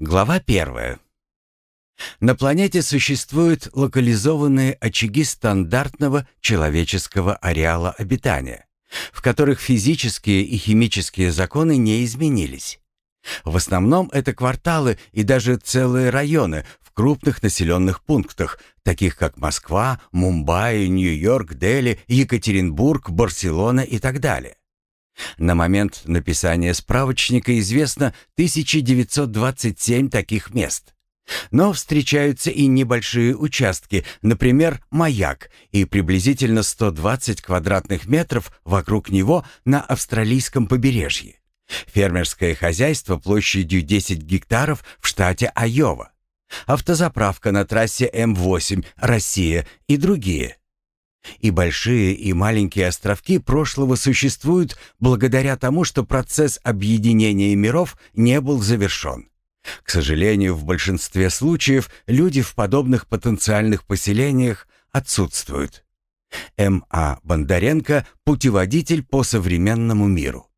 Глава первая. На планете существуют локализованные очаги стандартного человеческого ареала обитания, в которых физические и химические законы не изменились. В основном это кварталы и даже целые районы в крупных населенных пунктах, таких как Москва, Мумбаи, Нью-Йорк, Дели, Екатеринбург, Барселона и так далее. На момент написания справочника известно 1927 таких мест. Но встречаются и небольшие участки, например, маяк и приблизительно 120 квадратных метров вокруг него на австралийском побережье. Фермерское хозяйство площадью 10 гектаров в штате Айова. Автозаправка на трассе М8 «Россия» и другие – и большие, и маленькие островки прошлого существуют благодаря тому, что процесс объединения миров не был завершен. К сожалению, в большинстве случаев люди в подобных потенциальных поселениях отсутствуют. М.А. Бондаренко – путеводитель по современному миру.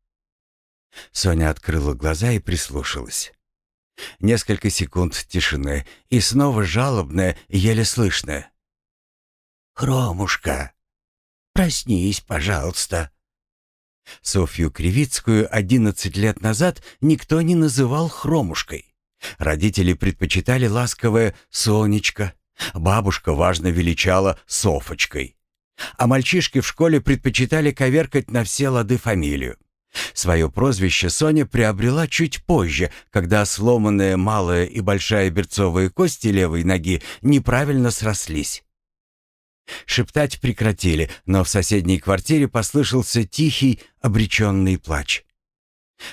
Соня открыла глаза и прислушалась. Несколько секунд тишины и снова жалобное, еле слышное. «Хромушка, проснись, пожалуйста». Софью Кривицкую одиннадцать лет назад никто не называл Хромушкой. Родители предпочитали ласковое «Сонечка», бабушка важно величала «Софочкой». А мальчишки в школе предпочитали коверкать на все лады фамилию. Свое прозвище Соня приобрела чуть позже, когда сломанная малая и большая берцовые кости левой ноги неправильно срослись. Шептать прекратили, но в соседней квартире послышался тихий, обреченный плач.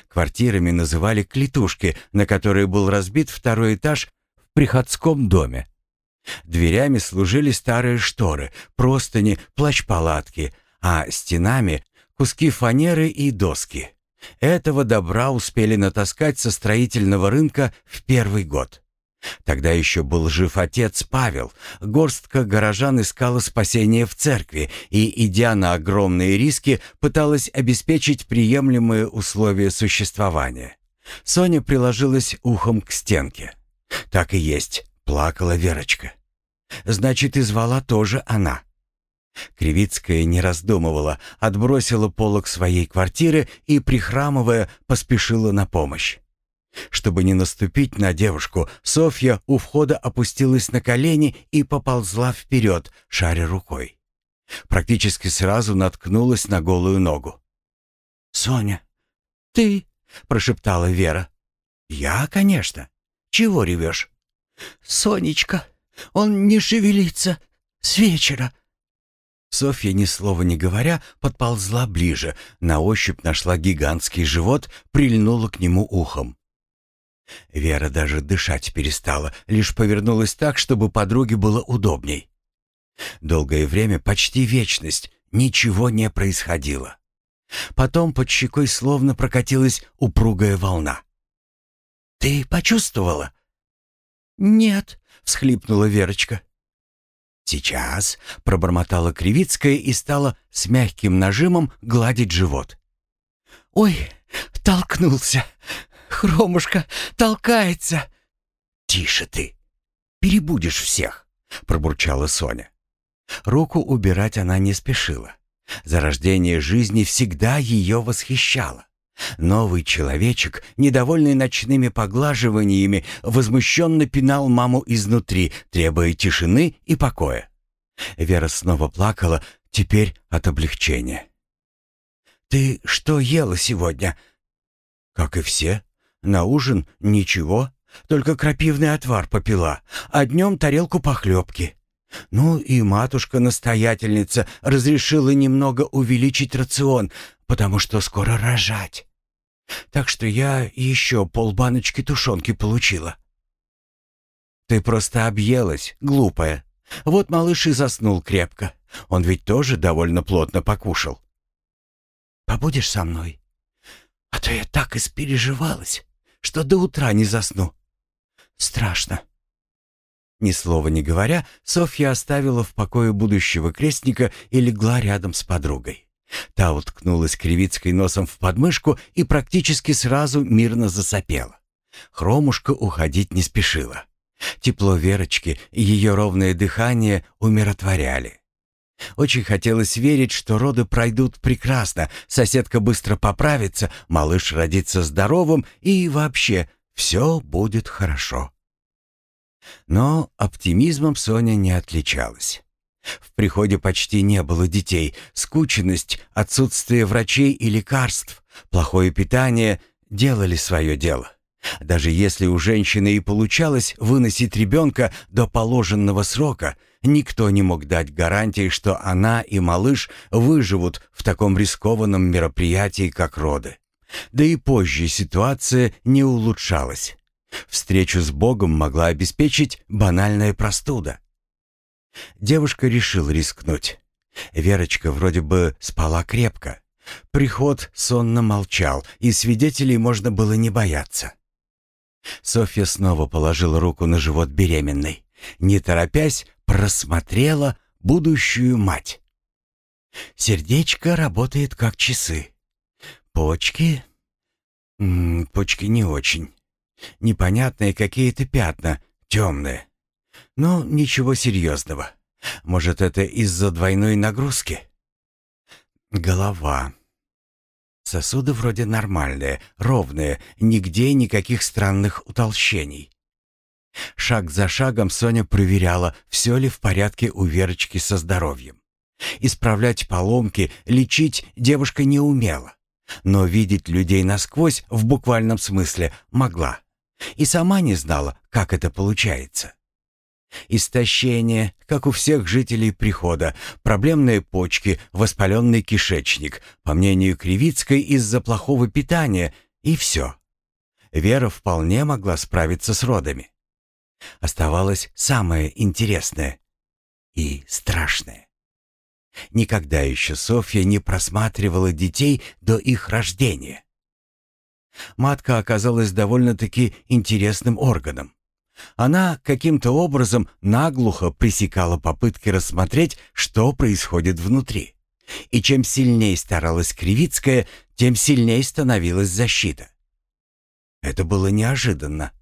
Квартирами называли клетушки, на которые был разбит второй этаж в приходском доме. Дверями служили старые шторы, простыни, плащ-палатки, а стенами — куски фанеры и доски. Этого добра успели натаскать со строительного рынка в первый год. Тогда еще был жив отец Павел. Горстка горожан искала спасения в церкви и, идя на огромные риски, пыталась обеспечить приемлемые условия существования. Соня приложилась ухом к стенке. Так и есть, плакала Верочка. Значит, и звала тоже она. Кривицкая не раздумывала, отбросила полок своей квартиры и, прихрамывая, поспешила на помощь. Чтобы не наступить на девушку, Софья у входа опустилась на колени и поползла вперед, шаря рукой. Практически сразу наткнулась на голую ногу. «Соня, ты?» — прошептала Вера. «Я, конечно. Чего ревешь?» «Сонечка, он не шевелится. С вечера». Софья, ни слова не говоря, подползла ближе, на ощупь нашла гигантский живот, прильнула к нему ухом. Вера даже дышать перестала, лишь повернулась так, чтобы подруге было удобней. Долгое время, почти вечность, ничего не происходило. Потом под щекой словно прокатилась упругая волна. «Ты почувствовала?» «Нет», — всхлипнула Верочка. «Сейчас», — пробормотала Кривицкая и стала с мягким нажимом гладить живот. «Ой, толкнулся! Хромушка толкается!» «Тише ты! Перебудешь всех!» — пробурчала Соня. Руку убирать она не спешила. Зарождение жизни всегда ее восхищало. Новый человечек, недовольный ночными поглаживаниями, возмущенно пинал маму изнутри, требуя тишины и покоя. Вера снова плакала, теперь от облегчения. «Ты что ела сегодня?» «Как и все», на ужин ничего, только крапивный отвар попила, а днем тарелку похлебки. Ну и матушка-настоятельница разрешила немного увеличить рацион, потому что скоро рожать. Так что я еще полбаночки тушенки получила. Ты просто объелась, глупая. Вот малыш и заснул крепко. Он ведь тоже довольно плотно покушал. Побудешь со мной? А то я так испереживалась что до утра не засну. Страшно. Ни слова не говоря, Софья оставила в покое будущего крестника и легла рядом с подругой. Та уткнулась кривицкой носом в подмышку и практически сразу мирно засопела. Хромушка уходить не спешила. Тепло Верочки и ее ровное дыхание умиротворяли. Очень хотелось верить, что роды пройдут прекрасно, соседка быстро поправится, малыш родится здоровым и вообще все будет хорошо. Но оптимизмом Соня не отличалась. В приходе почти не было детей. Скученность, отсутствие врачей и лекарств, плохое питание делали свое дело. Даже если у женщины и получалось выносить ребенка до положенного срока, никто не мог дать гарантии, что она и малыш выживут в таком рискованном мероприятии, как роды. Да и позже ситуация не улучшалась. Встречу с Богом могла обеспечить банальная простуда. Девушка решила рискнуть. Верочка вроде бы спала крепко. Приход сонно молчал, и свидетелей можно было не бояться. Софья снова положила руку на живот беременной. Не торопясь, просмотрела будущую мать. Сердечко работает как часы. Почки? М -м, почки не очень. Непонятные какие-то пятна, темные. Но ничего серьезного. Может, это из-за двойной нагрузки? Голова. Сосуды вроде нормальные, ровные, нигде никаких странных утолщений. Шаг за шагом Соня проверяла, все ли в порядке у Верочки со здоровьем. Исправлять поломки, лечить девушка не умела. Но видеть людей насквозь в буквальном смысле могла. И сама не знала, как это получается. Истощение, как у всех жителей прихода, проблемные почки, воспаленный кишечник, по мнению Кривицкой, из-за плохого питания, и все. Вера вполне могла справиться с родами. Оставалось самое интересное и страшное. Никогда еще Софья не просматривала детей до их рождения. Матка оказалась довольно-таки интересным органом. Она каким-то образом наглухо пресекала попытки рассмотреть, что происходит внутри. И чем сильнее старалась Кривицкая, тем сильнее становилась защита. Это было неожиданно.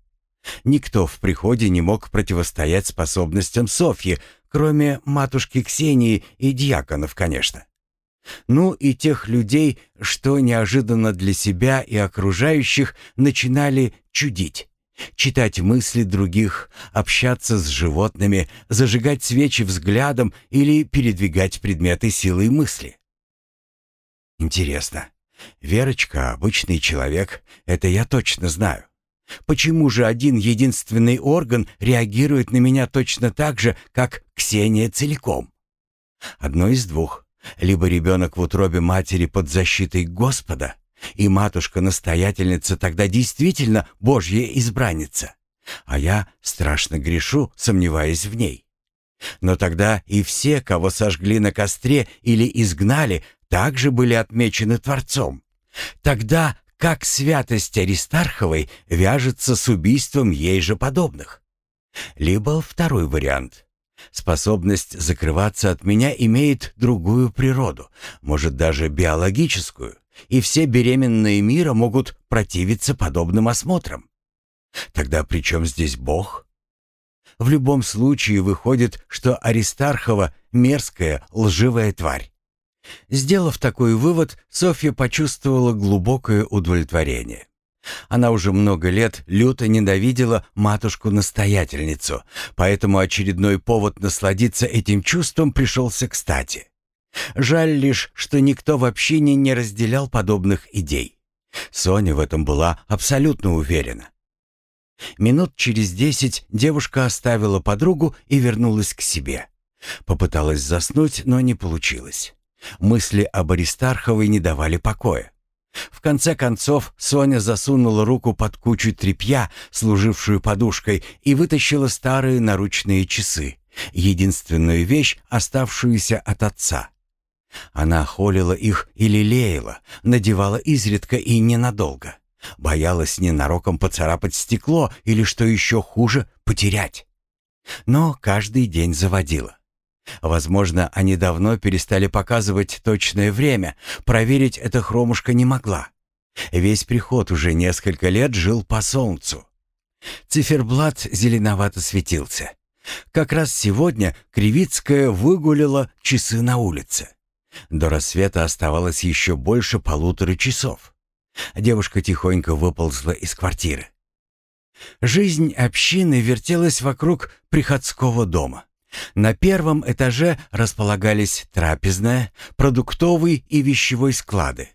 Никто в приходе не мог противостоять способностям Софьи, кроме матушки Ксении и дьяконов, конечно. Ну и тех людей, что неожиданно для себя и окружающих начинали чудить. Читать мысли других, общаться с животными, зажигать свечи взглядом или передвигать предметы силой мысли. Интересно, Верочка обычный человек, это я точно знаю. Почему же один единственный орган реагирует на меня точно так же, как Ксения целиком? Одно из двух. Либо ребенок в утробе матери под защитой Господа, и матушка-настоятельница тогда действительно Божья избранница. А я страшно грешу, сомневаясь в ней. Но тогда и все, кого сожгли на костре или изгнали, также были отмечены Творцом. Тогда как святость Аристарховой вяжется с убийством ей же подобных? Либо второй вариант. Способность закрываться от меня имеет другую природу, может даже биологическую и все беременные мира могут противиться подобным осмотрам. Тогда при чем здесь Бог? В любом случае выходит, что Аристархова — мерзкая, лживая тварь. Сделав такой вывод, Софья почувствовала глубокое удовлетворение. Она уже много лет люто ненавидела матушку-настоятельницу, поэтому очередной повод насладиться этим чувством пришелся кстати. Жаль лишь, что никто в общине не разделял подобных идей. Соня в этом была абсолютно уверена. Минут через десять девушка оставила подругу и вернулась к себе. Попыталась заснуть, но не получилось. Мысли об Аристарховой не давали покоя. В конце концов Соня засунула руку под кучу тряпья, служившую подушкой, и вытащила старые наручные часы, единственную вещь, оставшуюся от отца. Она холила их и лелеяла, надевала изредка и ненадолго. Боялась ненароком поцарапать стекло или, что еще хуже, потерять. Но каждый день заводила. Возможно, они давно перестали показывать точное время, проверить эта хромушка не могла. Весь приход уже несколько лет жил по солнцу. Циферблат зеленовато светился. Как раз сегодня Кривицкая выгулила часы на улице. До рассвета оставалось еще больше полутора часов. Девушка тихонько выползла из квартиры. Жизнь общины вертелась вокруг приходского дома. На первом этаже располагались трапезная, продуктовый и вещевой склады,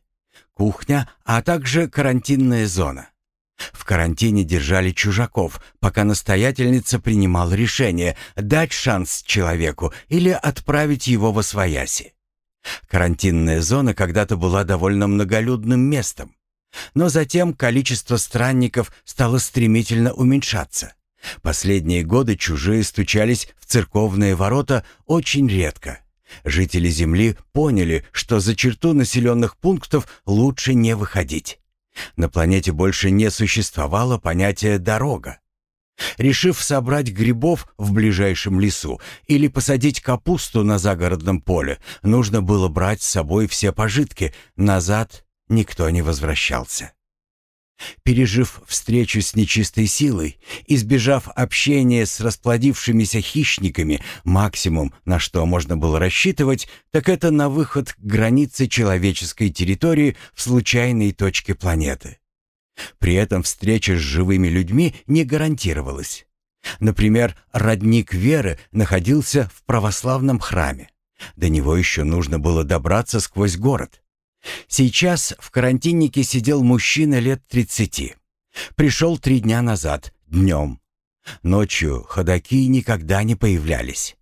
кухня, а также карантинная зона. В карантине держали чужаков, пока настоятельница принимала решение дать шанс человеку или отправить его во свояси. Карантинная зона когда-то была довольно многолюдным местом, но затем количество странников стало стремительно уменьшаться. Последние годы чужие стучались в церковные ворота очень редко. Жители Земли поняли, что за черту населенных пунктов лучше не выходить. На планете больше не существовало понятия «дорога». Решив собрать грибов в ближайшем лесу или посадить капусту на загородном поле, нужно было брать с собой все пожитки, назад никто не возвращался. Пережив встречу с нечистой силой, избежав общения с расплодившимися хищниками, максимум, на что можно было рассчитывать, так это на выход к границе человеческой территории в случайной точке планеты. При этом встреча с живыми людьми не гарантировалась. Например, родник Веры находился в православном храме. До него еще нужно было добраться сквозь город. Сейчас в карантиннике сидел мужчина лет тридцати. Пришел три дня назад, днем. Ночью ходаки никогда не появлялись.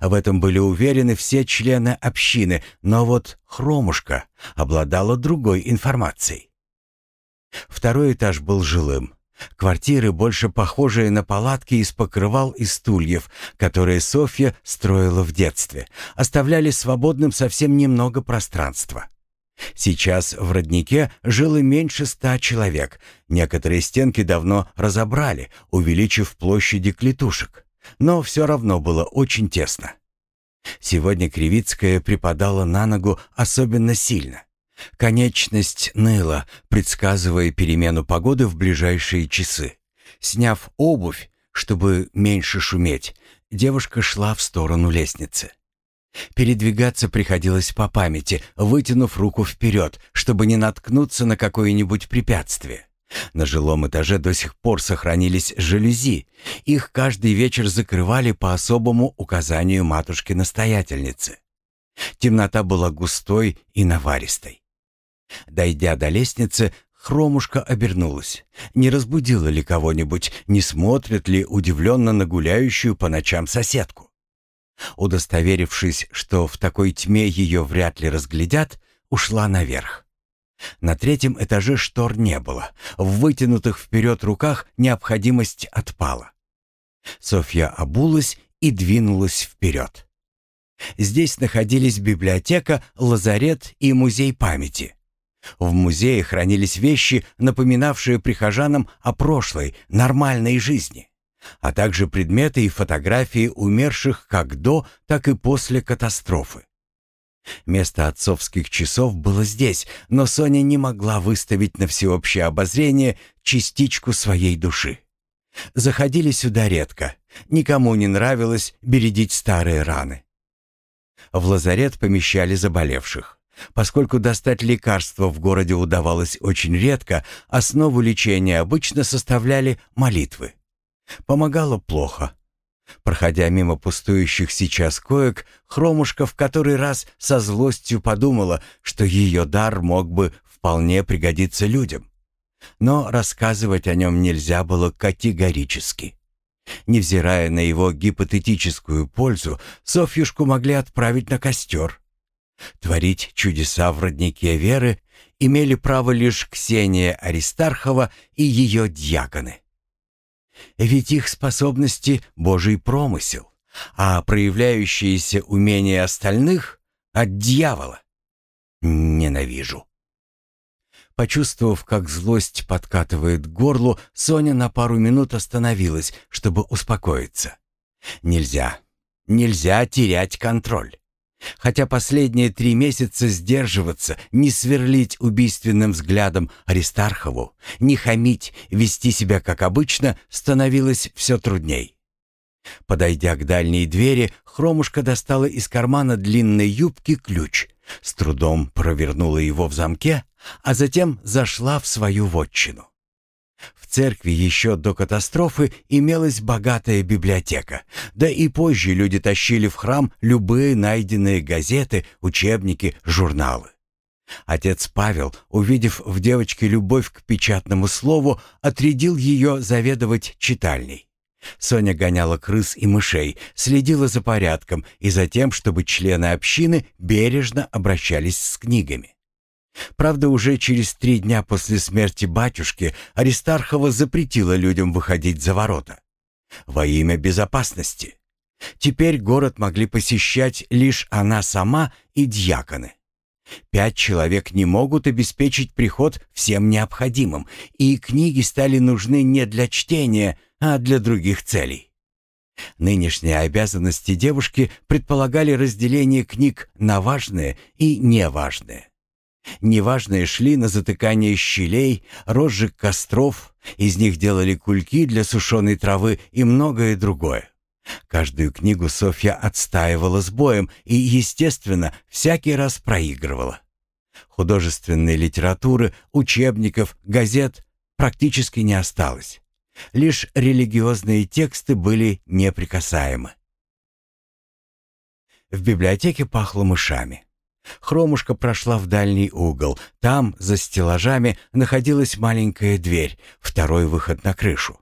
В этом были уверены все члены общины, но вот Хромушка обладала другой информацией. Второй этаж был жилым. Квартиры, больше похожие на палатки из покрывал и стульев, которые Софья строила в детстве, оставляли свободным совсем немного пространства. Сейчас в роднике жило меньше ста человек. Некоторые стенки давно разобрали, увеличив площади клетушек. Но все равно было очень тесно. Сегодня Кривицкая припадала на ногу особенно сильно. Конечность ныла, предсказывая перемену погоды в ближайшие часы. Сняв обувь, чтобы меньше шуметь, девушка шла в сторону лестницы. Передвигаться приходилось по памяти, вытянув руку вперед, чтобы не наткнуться на какое-нибудь препятствие. На жилом этаже до сих пор сохранились жалюзи. Их каждый вечер закрывали по особому указанию матушки-настоятельницы. Темнота была густой и наваристой. Дойдя до лестницы, Хромушка обернулась. Не разбудила ли кого-нибудь, не смотрит ли удивленно на гуляющую по ночам соседку? Удостоверившись, что в такой тьме ее вряд ли разглядят, ушла наверх. На третьем этаже штор не было. В вытянутых вперед руках необходимость отпала. Софья обулась и двинулась вперед. Здесь находились библиотека, лазарет и музей памяти. В музее хранились вещи, напоминавшие прихожанам о прошлой, нормальной жизни а также предметы и фотографии умерших как до, так и после катастрофы. Место отцовских часов было здесь, но Соня не могла выставить на всеобщее обозрение частичку своей души. Заходили сюда редко, никому не нравилось бередить старые раны. В лазарет помещали заболевших. Поскольку достать лекарства в городе удавалось очень редко, основу лечения обычно составляли молитвы. Помогало плохо. Проходя мимо пустующих сейчас коек, Хромушка в который раз со злостью подумала, что ее дар мог бы вполне пригодиться людям. Но рассказывать о нем нельзя было категорически. Невзирая на его гипотетическую пользу, Софьюшку могли отправить на костер. Творить чудеса в роднике Веры имели право лишь Ксения Аристархова и ее дьяконы. Ведь их способности — Божий промысел, а проявляющиеся умения остальных — от дьявола. Ненавижу. Почувствовав, как злость подкатывает к горлу, Соня на пару минут остановилась, чтобы успокоиться. Нельзя, нельзя терять контроль. Хотя последние три месяца сдерживаться, не сверлить убийственным взглядом Аристархову, не хамить, вести себя как обычно, становилось все трудней. Подойдя к дальней двери, Хромушка достала из кармана длинной юбки ключ, с трудом провернула его в замке, а затем зашла в свою вотчину. В церкви еще до катастрофы имелась богатая библиотека, да и позже люди тащили в храм любые найденные газеты, учебники, журналы. Отец Павел, увидев в девочке любовь к печатному слову, отрядил ее заведовать читальней. Соня гоняла крыс и мышей, следила за порядком и за тем, чтобы члены общины бережно обращались с книгами. Правда, уже через три дня после смерти батюшки Аристархова запретила людям выходить за ворота. Во имя безопасности. Теперь город могли посещать лишь она сама и дьяконы. Пять человек не могут обеспечить приход всем необходимым, и книги стали нужны не для чтения, а для других целей. Нынешние обязанности девушки предполагали разделение книг на важные и неважные. Неважные шли на затыкание щелей, розжиг костров, из них делали кульки для сушеной травы и многое другое. Каждую книгу Софья отстаивала с боем и, естественно, всякий раз проигрывала. Художественной литературы, учебников, газет практически не осталось. Лишь религиозные тексты были неприкасаемы. В библиотеке пахло мышами. Хромушка прошла в дальний угол. Там, за стеллажами, находилась маленькая дверь, второй выход на крышу.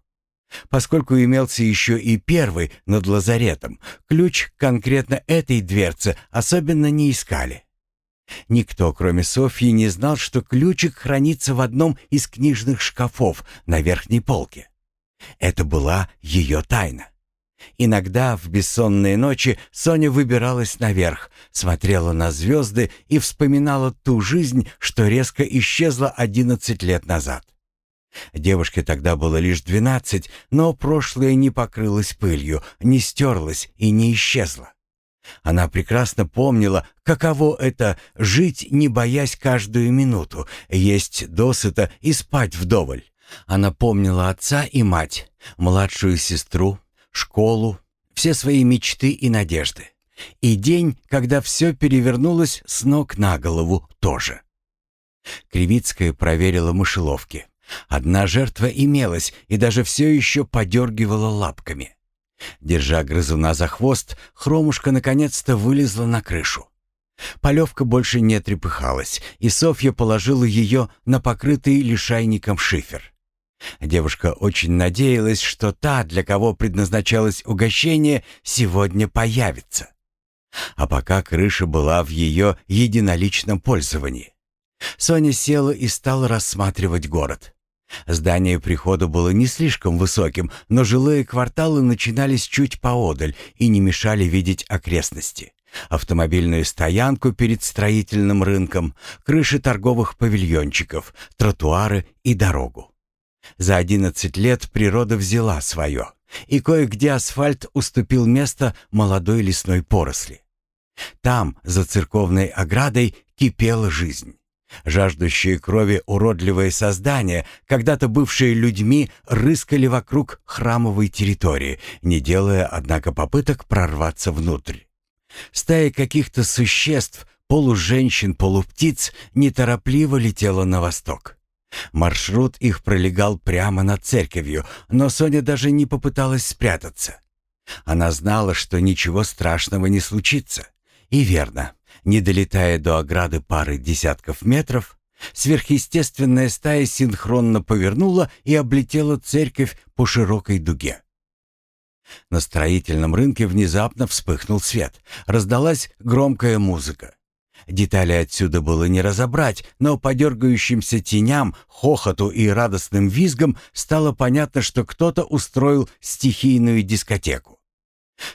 Поскольку имелся еще и первый над лазаретом, ключ конкретно этой дверцы особенно не искали. Никто, кроме Софьи, не знал, что ключик хранится в одном из книжных шкафов на верхней полке. Это была ее тайна. Иногда в бессонные ночи Соня выбиралась наверх, смотрела на звезды и вспоминала ту жизнь, что резко исчезла одиннадцать лет назад. Девушке тогда было лишь двенадцать, но прошлое не покрылось пылью, не стерлось и не исчезло. Она прекрасно помнила, каково это — жить, не боясь каждую минуту, есть досыта и спать вдоволь. Она помнила отца и мать, младшую сестру, школу, все свои мечты и надежды. И день, когда все перевернулось с ног на голову, тоже. Кривицкая проверила мышеловки. Одна жертва имелась и даже все еще подергивала лапками. Держа грызуна за хвост, хромушка наконец-то вылезла на крышу. Полевка больше не трепыхалась, и Софья положила ее на покрытый лишайником шифер. Девушка очень надеялась, что та, для кого предназначалось угощение, сегодня появится. А пока крыша была в ее единоличном пользовании. Соня села и стала рассматривать город. Здание прихода было не слишком высоким, но жилые кварталы начинались чуть поодаль и не мешали видеть окрестности. Автомобильную стоянку перед строительным рынком, крыши торговых павильончиков, тротуары и дорогу. За одиннадцать лет природа взяла свое, и кое-где асфальт уступил место молодой лесной поросли. Там, за церковной оградой, кипела жизнь. Жаждущие крови уродливые создания, когда-то бывшие людьми, рыскали вокруг храмовой территории, не делая, однако, попыток прорваться внутрь. Стая каких-то существ, полуженщин, полуптиц, неторопливо летела на восток. Маршрут их пролегал прямо над церковью, но Соня даже не попыталась спрятаться. Она знала, что ничего страшного не случится. И верно, не долетая до ограды пары десятков метров, сверхъестественная стая синхронно повернула и облетела церковь по широкой дуге. На строительном рынке внезапно вспыхнул свет, раздалась громкая музыка. Детали отсюда было не разобрать, но по дергающимся теням, хохоту и радостным визгам стало понятно, что кто-то устроил стихийную дискотеку.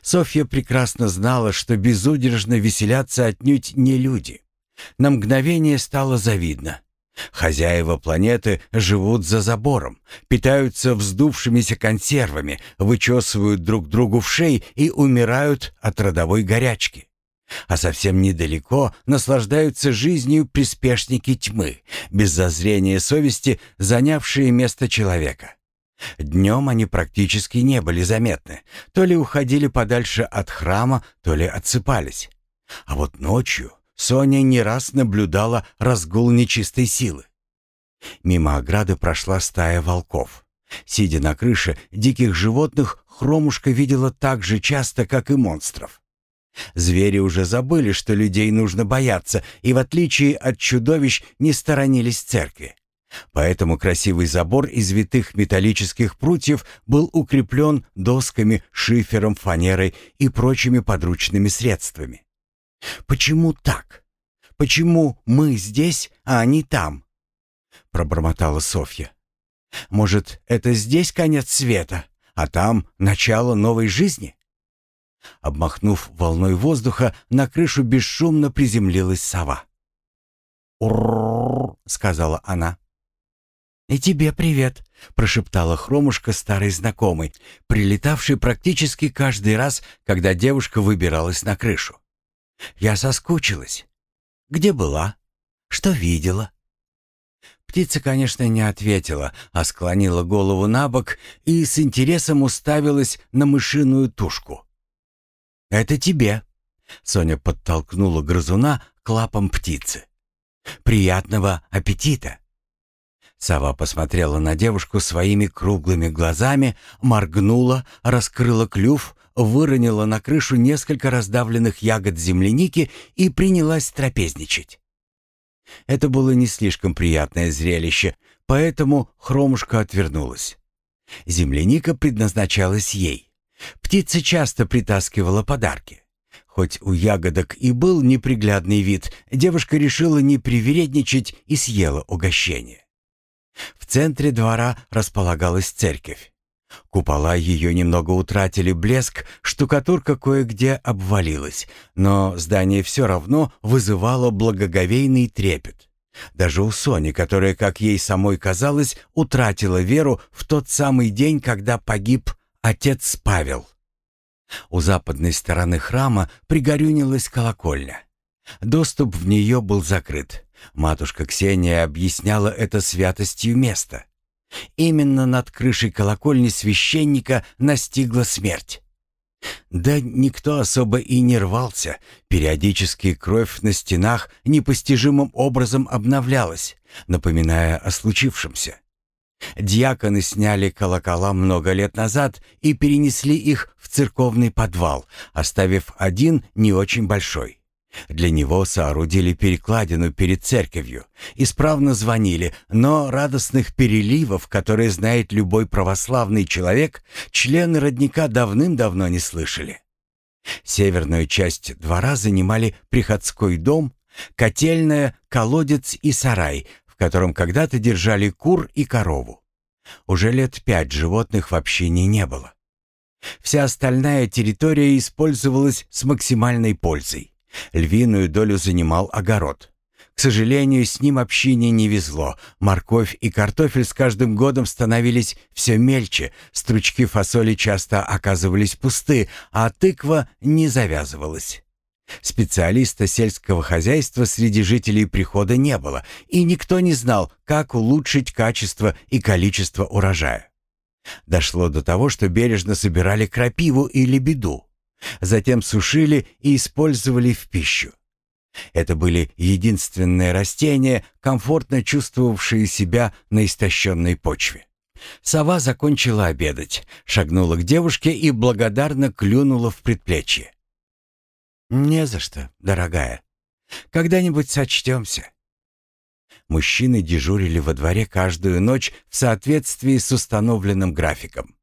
Софья прекрасно знала, что безудержно веселятся отнюдь не люди. На мгновение стало завидно. Хозяева планеты живут за забором, питаются вздувшимися консервами, вычесывают друг другу в шеи и умирают от родовой горячки. А совсем недалеко наслаждаются жизнью приспешники тьмы, без зазрения совести занявшие место человека. Днем они практически не были заметны, то ли уходили подальше от храма, то ли отсыпались. А вот ночью Соня не раз наблюдала разгул нечистой силы. Мимо ограды прошла стая волков. Сидя на крыше, диких животных Хромушка видела так же часто, как и монстров. Звери уже забыли, что людей нужно бояться, и в отличие от чудовищ не сторонились церкви. Поэтому красивый забор из витых металлических прутьев был укреплен досками, шифером, фанерой и прочими подручными средствами. «Почему так? Почему мы здесь, а они там?» — пробормотала Софья. «Может, это здесь конец света, а там начало новой жизни?» Обмахнув волной воздуха, на крышу бесшумно приземлилась сова. «Уррррр», — сказала она. «И тебе привет», — прошептала Хромушка старой знакомой, прилетавшей практически каждый раз, когда девушка выбиралась на крышу. «Я соскучилась. Где была? Что видела?» Птица, конечно, не ответила, а склонила голову на бок и с интересом уставилась на мышиную тушку. «Это тебе», — Соня подтолкнула грызуна к лапам птицы. «Приятного аппетита!» Сова посмотрела на девушку своими круглыми глазами, моргнула, раскрыла клюв, выронила на крышу несколько раздавленных ягод земляники и принялась трапезничать. Это было не слишком приятное зрелище, поэтому Хромушка отвернулась. Земляника предназначалась ей. Птица часто притаскивала подарки. Хоть у ягодок и был неприглядный вид, девушка решила не привередничать и съела угощение. В центре двора располагалась церковь. Купола ее немного утратили блеск, штукатурка кое-где обвалилась, но здание все равно вызывало благоговейный трепет. Даже у Сони, которая, как ей самой казалось, утратила веру в тот самый день, когда погиб отец Павел. У западной стороны храма пригорюнилась колокольня. Доступ в нее был закрыт. Матушка Ксения объясняла это святостью места. Именно над крышей колокольни священника настигла смерть. Да никто особо и не рвался. Периодически кровь на стенах непостижимым образом обновлялась, напоминая о случившемся. Дьяконы сняли колокола много лет назад и перенесли их в церковный подвал, оставив один не очень большой. Для него соорудили перекладину перед церковью, исправно звонили, но радостных переливов, которые знает любой православный человек, члены родника давным-давно не слышали. Северную часть двора занимали приходской дом, котельная, колодец и сарай, котором когда-то держали кур и корову. Уже лет пять животных в общине не было. Вся остальная территория использовалась с максимальной пользой. Львиную долю занимал огород. К сожалению, с ним общине не везло. Морковь и картофель с каждым годом становились все мельче, стручки фасоли часто оказывались пусты, а тыква не завязывалась. Специалиста сельского хозяйства среди жителей прихода не было, и никто не знал, как улучшить качество и количество урожая. Дошло до того, что бережно собирали крапиву и лебеду. Затем сушили и использовали в пищу. Это были единственные растения, комфортно чувствовавшие себя на истощенной почве. Сова закончила обедать, шагнула к девушке и благодарно клюнула в предплечье. «Не за что, дорогая. Когда-нибудь сочтемся». Мужчины дежурили во дворе каждую ночь в соответствии с установленным графиком.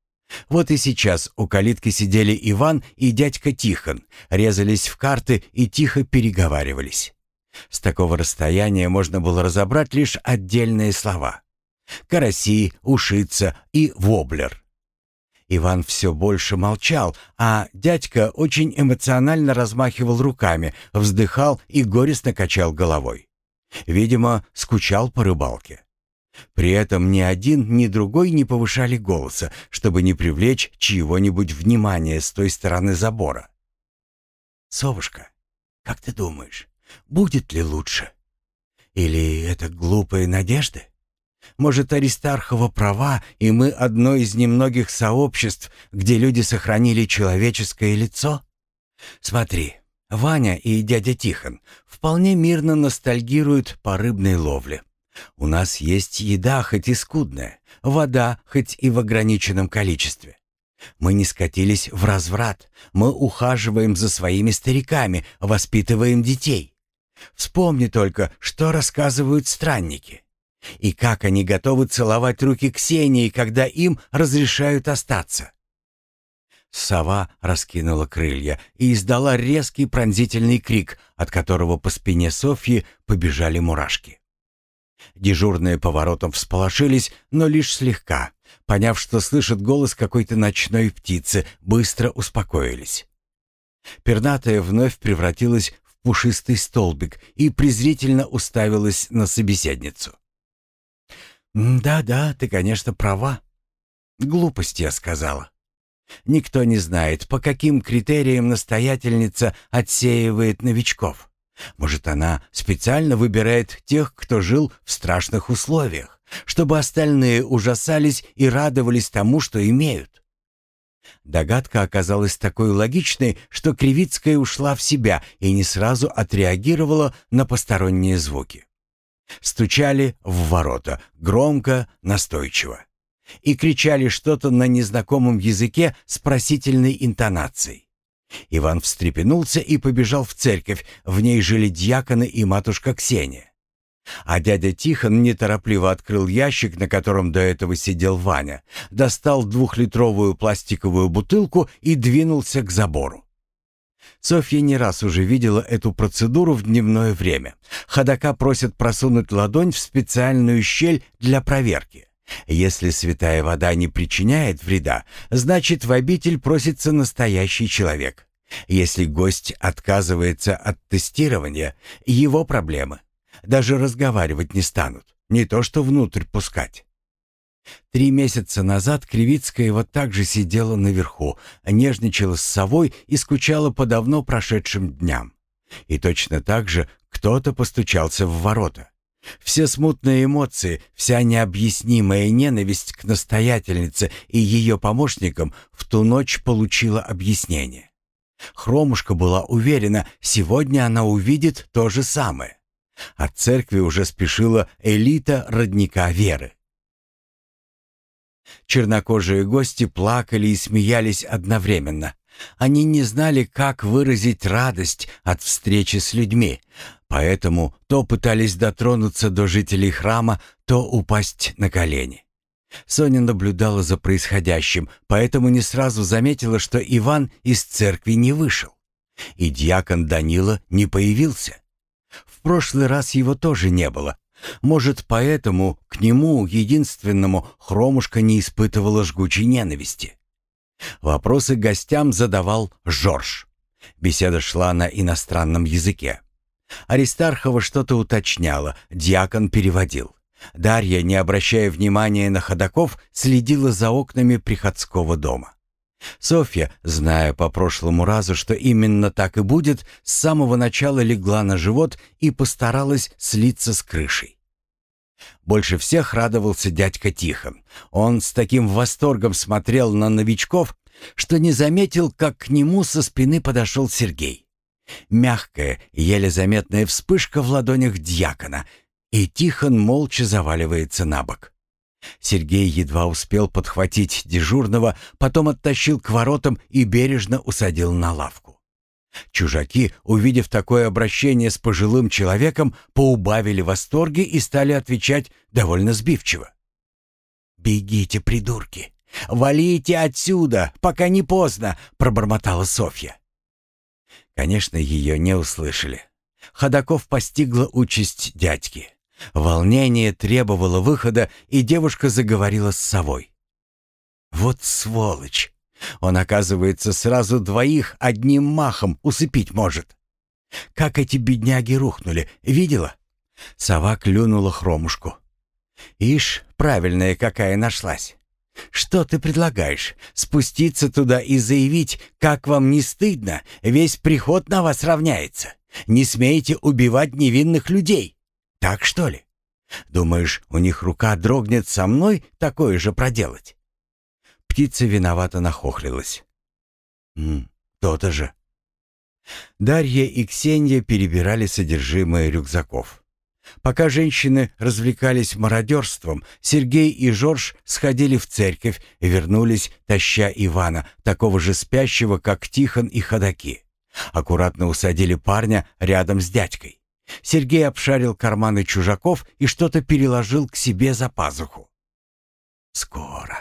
Вот и сейчас у калитки сидели Иван и дядька Тихон, резались в карты и тихо переговаривались. С такого расстояния можно было разобрать лишь отдельные слова. Караси, ушица и воблер. Иван все больше молчал, а дядька очень эмоционально размахивал руками, вздыхал и горестно качал головой. Видимо, скучал по рыбалке. При этом ни один, ни другой не повышали голоса, чтобы не привлечь чьего-нибудь внимания с той стороны забора. «Совушка, Как ты думаешь, будет ли лучше? Или это глупые надежды? Может, Аристархова права, и мы одно из немногих сообществ, где люди сохранили человеческое лицо? Смотри, Ваня и дядя Тихон вполне мирно ностальгируют по рыбной ловле. У нас есть еда, хоть и скудная, вода, хоть и в ограниченном количестве. Мы не скатились в разврат, мы ухаживаем за своими стариками, воспитываем детей. Вспомни только, что рассказывают странники. И как они готовы целовать руки Ксении, когда им разрешают остаться. Сова раскинула крылья и издала резкий пронзительный крик, от которого по спине Софьи побежали мурашки. Дежурные поворотом всполошились, но лишь слегка. Поняв, что слышат голос какой-то ночной птицы, быстро успокоились. Пернатая вновь превратилась в пушистый столбик и презрительно уставилась на собеседницу. «Да-да, ты, конечно, права. Глупость я сказала. Никто не знает, по каким критериям настоятельница отсеивает новичков. Может, она специально выбирает тех, кто жил в страшных условиях, чтобы остальные ужасались и радовались тому, что имеют. Догадка оказалась такой логичной, что Кривицкая ушла в себя и не сразу отреагировала на посторонние звуки. Стучали в ворота, громко, настойчиво. И кричали что-то на незнакомом языке с просительной интонацией. Иван встрепенулся и побежал в церковь, в ней жили дьяконы и матушка Ксения. А дядя Тихон неторопливо открыл ящик, на котором до этого сидел Ваня, достал двухлитровую пластиковую бутылку и двинулся к забору. Софья не раз уже видела эту процедуру в дневное время. Ходока просят просунуть ладонь в специальную щель для проверки. Если святая вода не причиняет вреда, значит в обитель просится настоящий человек. Если гость отказывается от тестирования, его проблемы. Даже разговаривать не станут, не то что внутрь пускать. Три месяца назад Кривицкая вот так же сидела наверху, нежничала с совой и скучала по давно прошедшим дням. И точно так же кто-то постучался в ворота. Все смутные эмоции, вся необъяснимая ненависть к настоятельнице и ее помощникам в ту ночь получила объяснение. Хромушка была уверена, сегодня она увидит то же самое. От церкви уже спешила элита родника веры. Чернокожие гости плакали и смеялись одновременно. Они не знали, как выразить радость от встречи с людьми, поэтому то пытались дотронуться до жителей храма, то упасть на колени. Соня наблюдала за происходящим, поэтому не сразу заметила, что Иван из церкви не вышел. И диакон Данила не появился. В прошлый раз его тоже не было. Может, поэтому к нему, единственному, Хромушка не испытывала жгучей ненависти. Вопросы гостям задавал Жорж. Беседа шла на иностранном языке. Аристархова что-то уточняла, диакон переводил. Дарья, не обращая внимания на ходаков, следила за окнами приходского дома. Софья, зная по прошлому разу, что именно так и будет, с самого начала легла на живот и постаралась слиться с крышей. Больше всех радовался дядька Тихон. Он с таким восторгом смотрел на новичков, что не заметил, как к нему со спины подошел Сергей. Мягкая, еле заметная вспышка в ладонях дьякона, и Тихон молча заваливается на бок. Сергей едва успел подхватить дежурного, потом оттащил к воротам и бережно усадил на лавку. Чужаки, увидев такое обращение с пожилым человеком, поубавили восторги и стали отвечать довольно сбивчиво. «Бегите, придурки! Валите отсюда, пока не поздно!» — пробормотала Софья. Конечно, ее не услышали. Ходаков постигла участь дядьки. Волнение требовало выхода, и девушка заговорила с совой. «Вот сволочь! Он, оказывается, сразу двоих одним махом усыпить может. Как эти бедняги рухнули, видела?» Сова клюнула хромушку. «Ишь, правильная какая нашлась. Что ты предлагаешь? Спуститься туда и заявить, как вам не стыдно, весь приход на вас равняется. Не смеете убивать невинных людей. Так что ли? Думаешь, у них рука дрогнет со мной такое же проделать? Птица виновато нахохлилась. То-то же. Дарья и Ксения перебирали содержимое рюкзаков. Пока женщины развлекались мародерством, Сергей и Жорж сходили в церковь и вернулись, таща Ивана, такого же спящего, как Тихон и Ходаки. Аккуратно усадили парня рядом с дядькой. Сергей обшарил карманы чужаков и что-то переложил к себе за пазуху. «Скоро.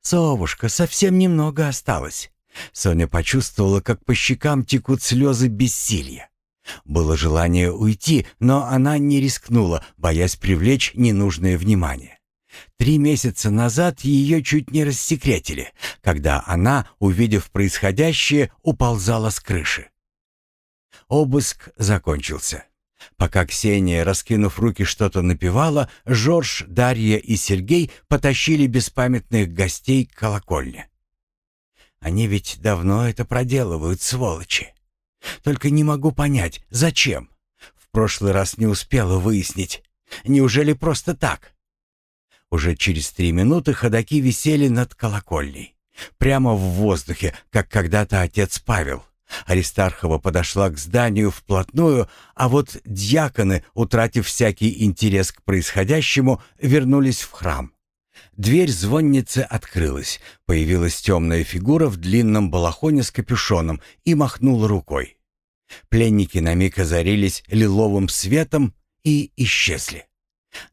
Совушка, совсем немного осталось». Соня почувствовала, как по щекам текут слезы бессилия. Было желание уйти, но она не рискнула, боясь привлечь ненужное внимание. Три месяца назад ее чуть не рассекретили, когда она, увидев происходящее, уползала с крыши. Обыск закончился. Пока Ксения, раскинув руки, что-то напевала, Жорж, Дарья и Сергей потащили беспамятных гостей к колокольне. Они ведь давно это проделывают, сволочи. Только не могу понять, зачем? В прошлый раз не успела выяснить. Неужели просто так? Уже через три минуты ходаки висели над колокольней. Прямо в воздухе, как когда-то отец Павел. Аристархова подошла к зданию вплотную, а вот дьяконы, утратив всякий интерес к происходящему, вернулись в храм. Дверь звонницы открылась. Появилась темная фигура в длинном балахоне с капюшоном и махнула рукой. Пленники на миг озарились лиловым светом и исчезли.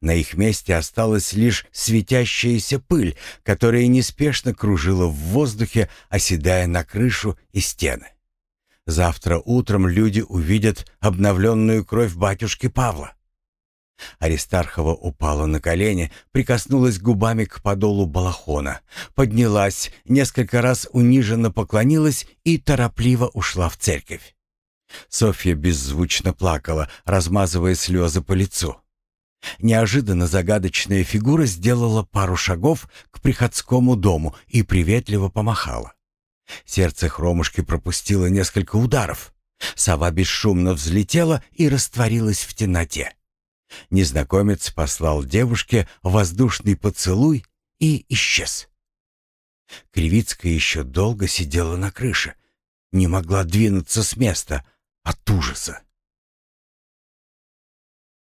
На их месте осталась лишь светящаяся пыль, которая неспешно кружила в воздухе, оседая на крышу и стены. Завтра утром люди увидят обновленную кровь батюшки Павла. Аристархова упала на колени, прикоснулась губами к подолу балахона, поднялась, несколько раз униженно поклонилась и торопливо ушла в церковь. Софья беззвучно плакала, размазывая слезы по лицу. Неожиданно загадочная фигура сделала пару шагов к приходскому дому и приветливо помахала. Сердце хромушки пропустило несколько ударов. Сова бесшумно взлетела и растворилась в темноте. Незнакомец послал девушке воздушный поцелуй и исчез. Кривицкая еще долго сидела на крыше, не могла двинуться с места от ужаса.